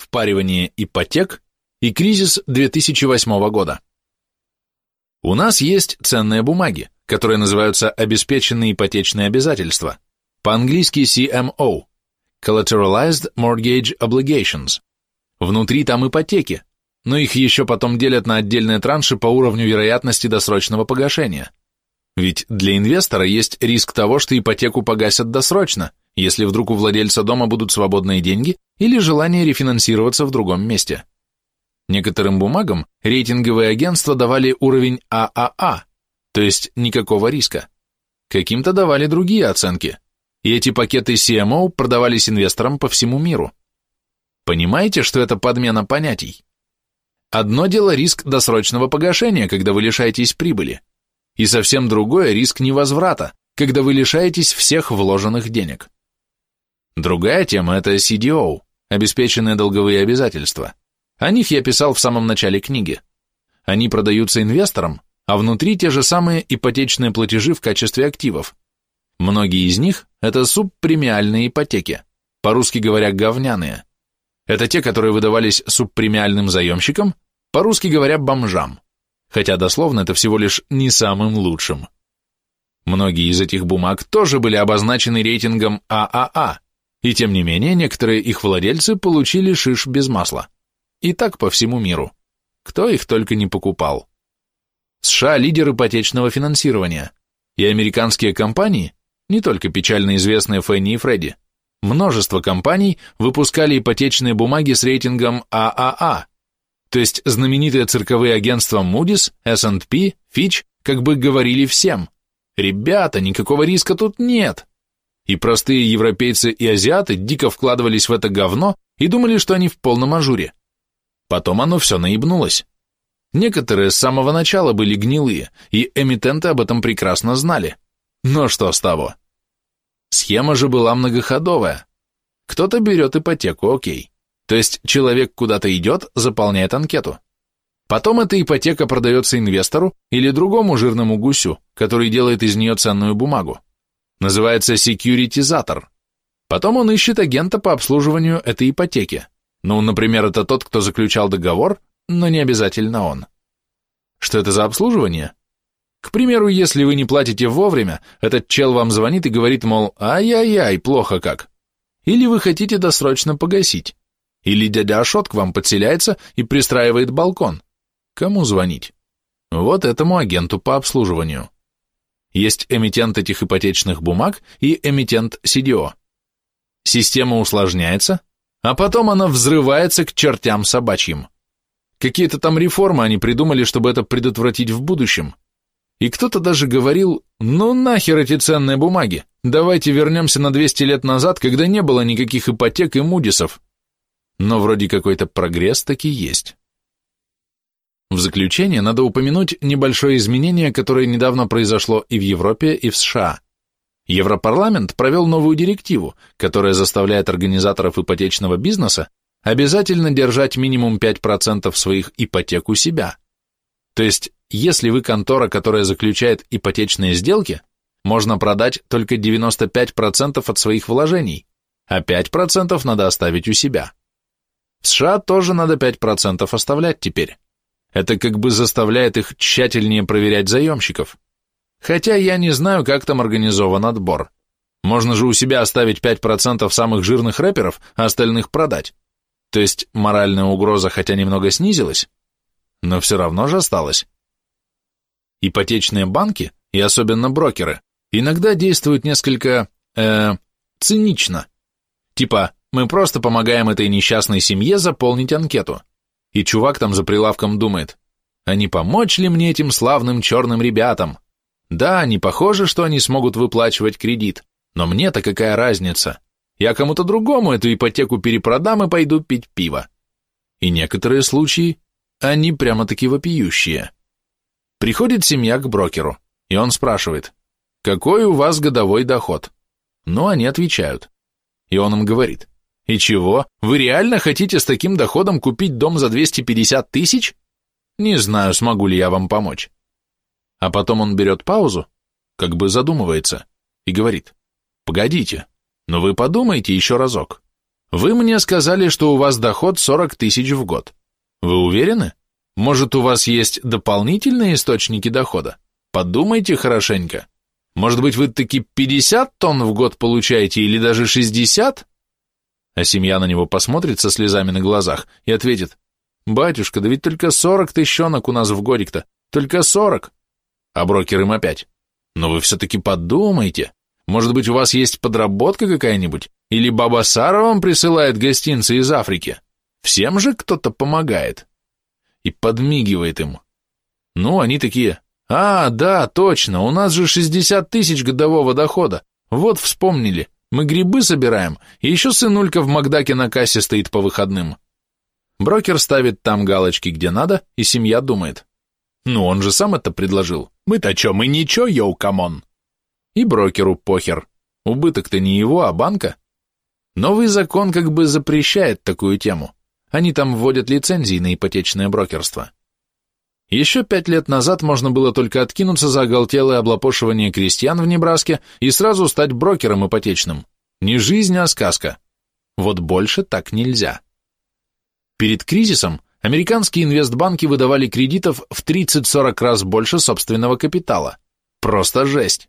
впаривание ипотек и кризис 2008 года. У нас есть ценные бумаги, которые называются обеспеченные ипотечные обязательства, по-английски CMO – Collateralized Mortgage Obligations. Внутри там ипотеки, но их еще потом делят на отдельные транши по уровню вероятности досрочного погашения. Ведь для инвестора есть риск того, что ипотеку погасят досрочно, если вдруг у владельца дома будут свободные деньги или желание рефинансироваться в другом месте. Некоторым бумагам рейтинговые агентства давали уровень ААА, то есть никакого риска. Каким-то давали другие оценки, и эти пакеты CMO продавались инвесторам по всему миру. Понимаете, что это подмена понятий? Одно дело риск досрочного погашения, когда вы лишаетесь прибыли, и совсем другое риск невозврата, когда вы лишаетесь всех вложенных денег. Другая тема – это CDO, обеспеченные долговые обязательства. О них я писал в самом начале книги. Они продаются инвесторам, а внутри те же самые ипотечные платежи в качестве активов. Многие из них – это субпремиальные ипотеки, по-русски говоря, говняные – это те, которые выдавались субпремиальным заемщикам, по-русски говоря, бомжам, хотя дословно это всего лишь не самым лучшим. Многие из этих бумаг тоже были обозначены рейтингом ААА, и тем не менее некоторые их владельцы получили шиш без масла. И так по всему миру. Кто их только не покупал. США – лидер ипотечного финансирования, и американские компании, не только печально известные Фенни и Фредди, множество компаний выпускали ипотечные бумаги с рейтингом ААА, то есть знаменитые цирковые агентства Moody's, S&P, Fitch как бы говорили всем, ребята, никакого риска тут нет. И простые европейцы и азиаты дико вкладывались в это говно и думали, что они в полном ажуре. Потом оно все наебнулось. Некоторые с самого начала были гнилые, и эмитенты об этом прекрасно знали. Но что с того? Схема же была многоходовая. Кто-то берет ипотеку, окей. То есть человек куда-то идет, заполняет анкету. Потом эта ипотека продается инвестору или другому жирному гусю, который делает из нее ценную бумагу. Называется секьюритизатор. Потом он ищет агента по обслуживанию этой ипотеки. Ну, например, это тот, кто заключал договор, но не обязательно он. Что это за обслуживание? К примеру, если вы не платите вовремя, этот чел вам звонит и говорит, мол, ай-яй-яй, плохо как. Или вы хотите досрочно погасить. Или дядя Ашот к вам подселяется и пристраивает балкон. Кому звонить? Вот этому агенту по обслуживанию. Есть эмитент этих ипотечных бумаг и эмитент CDO. Система усложняется, а потом она взрывается к чертям собачьим. Какие-то там реформы они придумали, чтобы это предотвратить в будущем. И кто-то даже говорил, ну нахер эти ценные бумаги, давайте вернемся на 200 лет назад, когда не было никаких ипотек и мудисов. Но вроде какой-то прогресс таки есть. В заключение надо упомянуть небольшое изменение, которое недавно произошло и в Европе, и в США. Европарламент провел новую директиву, которая заставляет организаторов ипотечного бизнеса обязательно держать минимум 5% своих ипотек у себя. То есть если вы контора, которая заключает ипотечные сделки, можно продать только 95% от своих вложений, а 5% надо оставить у себя. В США тоже надо 5% оставлять теперь. Это как бы заставляет их тщательнее проверять заемщиков. Хотя я не знаю, как там организован отбор. Можно же у себя оставить 5% самых жирных рэперов, а остальных продать. То есть моральная угроза хотя немного снизилась, но все равно же осталась. Ипотечные банки, и особенно брокеры, иногда действуют несколько, э, цинично. Типа, мы просто помогаем этой несчастной семье заполнить анкету. И чувак там за прилавком думает, а не помочь ли мне этим славным черным ребятам? Да, не похоже, что они смогут выплачивать кредит, но мне-то какая разница? Я кому-то другому эту ипотеку перепродам и пойду пить пиво. И некоторые случаи, они прямо-таки вопиющие. Приходит семья к брокеру, и он спрашивает, какой у вас годовой доход? Ну, они отвечают. И он им говорит, и чего, вы реально хотите с таким доходом купить дом за 250 тысяч? Не знаю, смогу ли я вам помочь. А потом он берет паузу, как бы задумывается, и говорит, погодите, но вы подумайте еще разок. Вы мне сказали, что у вас доход 40 тысяч в год. Вы уверены? Может, у вас есть дополнительные источники дохода? Подумайте хорошенько. Может быть, вы таки 50 тонн в год получаете или даже 60? А семья на него посмотрит со слезами на глазах и ответит, «Батюшка, да ведь только 40 тыщенок у нас в годик-то, только 40». А брокер им опять, «Но вы все-таки подумайте, может быть, у вас есть подработка какая-нибудь? Или баба Сара вам присылает гостинцы из Африки? Всем же кто-то помогает». И подмигивает им. Ну, они такие, «А, да, точно, у нас же 60 тысяч годового дохода. Вот вспомнили, мы грибы собираем, и еще сынулька в Макдаке на кассе стоит по выходным». Брокер ставит там галочки, где надо, и семья думает. «Ну, он же сам это предложил. Мы-то че, мы ничего, yo, come on!» И брокеру похер. Убыток-то не его, а банка. Новый закон как бы запрещает такую тему. Они там вводят лицензии на ипотечное брокерство. Еще пять лет назад можно было только откинуться за оголтелое облапошивание крестьян в Небраске и сразу стать брокером ипотечным. Не жизнь, а сказка. Вот больше так нельзя. Перед кризисом американские инвестбанки выдавали кредитов в 30-40 раз больше собственного капитала. Просто жесть.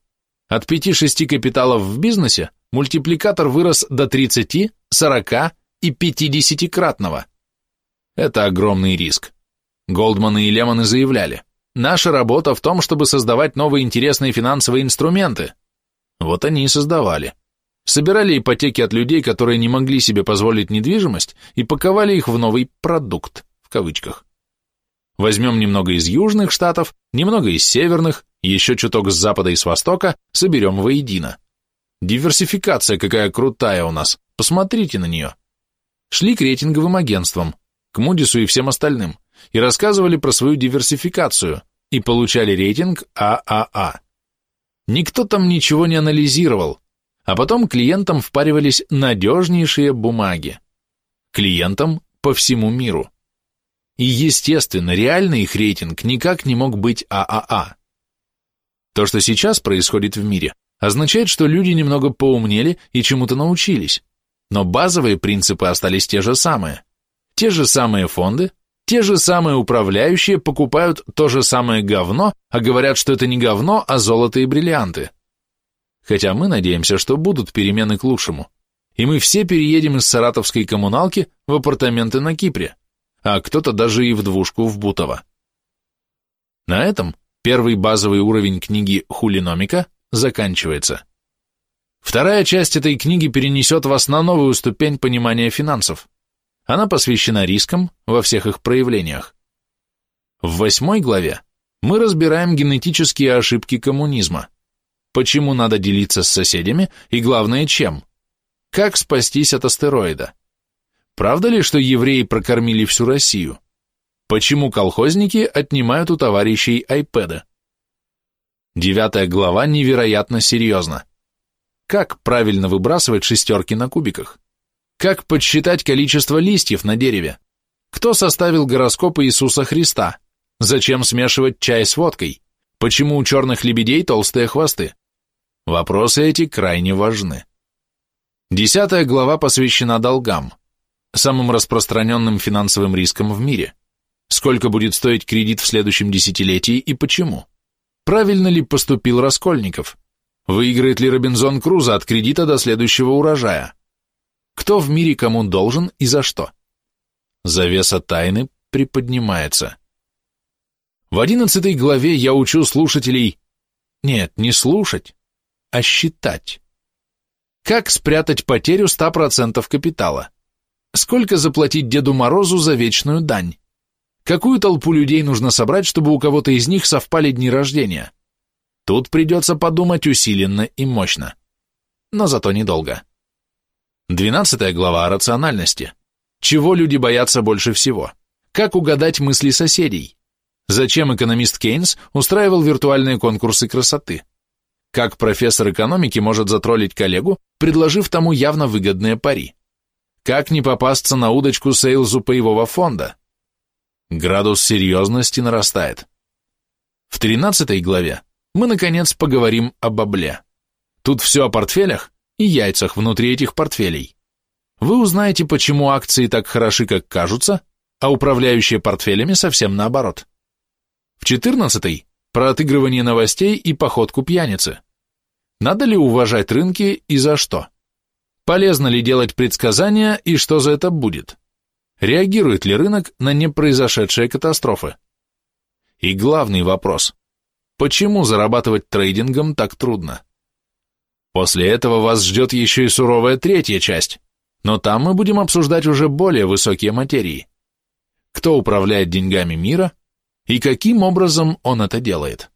От 5-6 капиталов в бизнесе мультипликатор вырос до 30, 40 и 50-кратного. Это огромный риск. Голдманы и Лемоны заявляли, наша работа в том, чтобы создавать новые интересные финансовые инструменты. Вот они и создавали. Собирали ипотеки от людей, которые не могли себе позволить недвижимость, и паковали их в новый «продукт», в кавычках. Возьмем немного из южных штатов, немного из северных, еще чуток с запада и с востока, соберем воедино. Диверсификация какая крутая у нас, посмотрите на нее. Шли к рейтинговым агентствам, к Мудису и всем остальным и рассказывали про свою диверсификацию и получали рейтинг ААА. Никто там ничего не анализировал, а потом клиентам впаривались надежнейшие бумаги. Клиентам по всему миру. И, естественно, реальный их рейтинг никак не мог быть ААА. То, что сейчас происходит в мире, означает, что люди немного поумнели и чему-то научились, но базовые принципы остались те же самые. Те же самые фонды, те же самые управляющие покупают то же самое говно, а говорят, что это не говно, а золото и бриллианты. Хотя мы надеемся, что будут перемены к лучшему. И мы все переедем из саратовской коммуналки в апартаменты на Кипре, а кто-то даже и в двушку в Бутово. На этом первый базовый уровень книги «Хулиномика» заканчивается. Вторая часть этой книги перенесет вас на новую ступень понимания финансов. Она посвящена рискам во всех их проявлениях. В восьмой главе мы разбираем генетические ошибки коммунизма. Почему надо делиться с соседями и, главное, чем? Как спастись от астероида? Правда ли, что евреи прокормили всю Россию? Почему колхозники отнимают у товарищей айпеды? Девятая глава невероятно серьезна. Как правильно выбрасывать шестерки на кубиках? Как подсчитать количество листьев на дереве? Кто составил гороскоп Иисуса Христа? Зачем смешивать чай с водкой? Почему у черных лебедей толстые хвосты? Вопросы эти крайне важны. Десятая глава посвящена долгам, самым распространенным финансовым рискам в мире. Сколько будет стоить кредит в следующем десятилетии и почему? Правильно ли поступил Раскольников? Выиграет ли Робинзон Крузо от кредита до следующего урожая? Кто в мире кому должен и за что? Завеса тайны приподнимается. В одиннадцатой главе я учу слушателей... Нет, не слушать, а считать. Как спрятать потерю 100% капитала? Сколько заплатить Деду Морозу за вечную дань? Какую толпу людей нужно собрать, чтобы у кого-то из них совпали дни рождения? Тут придется подумать усиленно и мощно. Но зато недолго. Двенадцатая глава о рациональности. Чего люди боятся больше всего? Как угадать мысли соседей? Зачем экономист Кейнс устраивал виртуальные конкурсы красоты? Как профессор экономики может затроллить коллегу, предложив тому явно выгодные пари? Как не попасться на удочку сейлзу паевого фонда? Градус серьезности нарастает. В тринадцатой главе мы, наконец, поговорим о бабле. Тут все о портфелях, и яйцах внутри этих портфелей. Вы узнаете, почему акции так хороши, как кажутся, а управляющие портфелями совсем наоборот. В 14 про отыгрывание новостей и походку пьяницы. Надо ли уважать рынки и за что? Полезно ли делать предсказания и что за это будет? Реагирует ли рынок на непроизошедшие катастрофы? И главный вопрос. Почему зарабатывать трейдингом так трудно? После этого вас ждет еще и суровая третья часть, но там мы будем обсуждать уже более высокие материи. Кто управляет деньгами мира и каким образом он это делает?